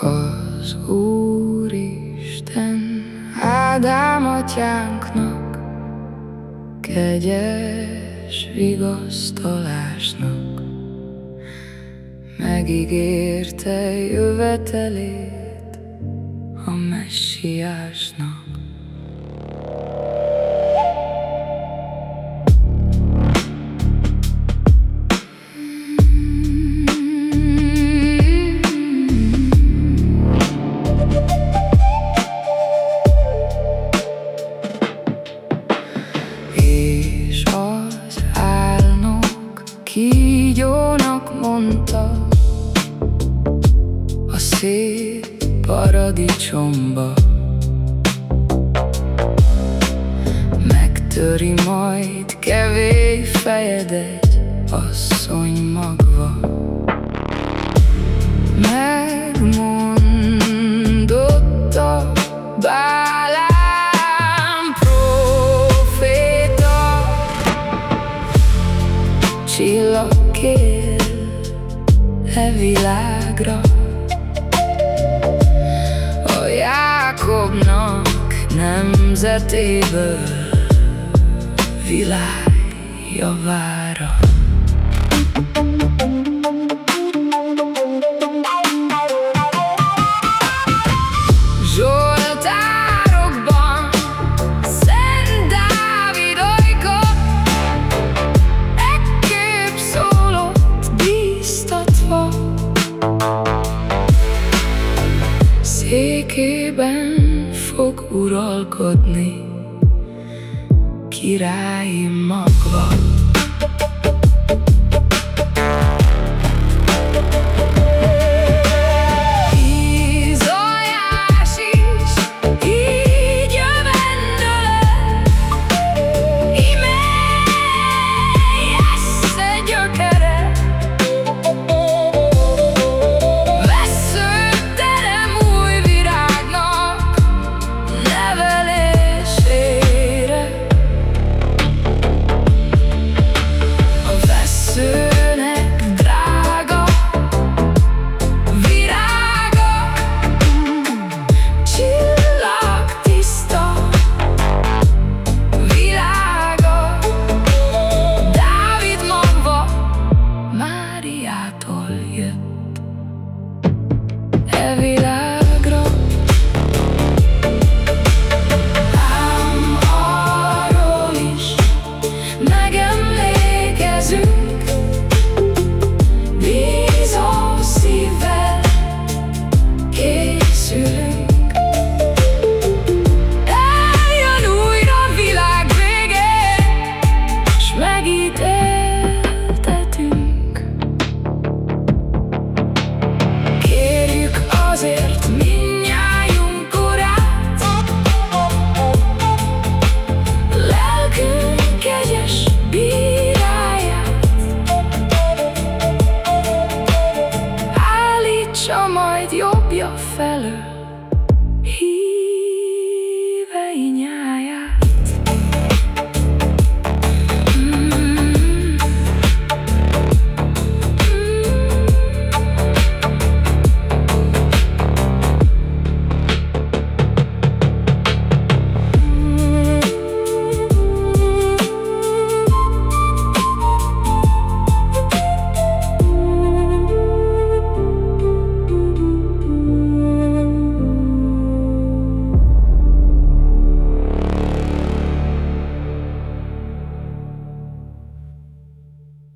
Az Úristen Ádám atyánknak Kegyes vigasztalásnak Megígérte jövetelét a messiásnak. Kígyónak mondta A szép paradicsomba. Megtöri majd kevés fejed egy asszony magva kér e világra A Jákobnak nemzetéből világ javára Székében fog uralkodni Királyi magva majd jobbja felől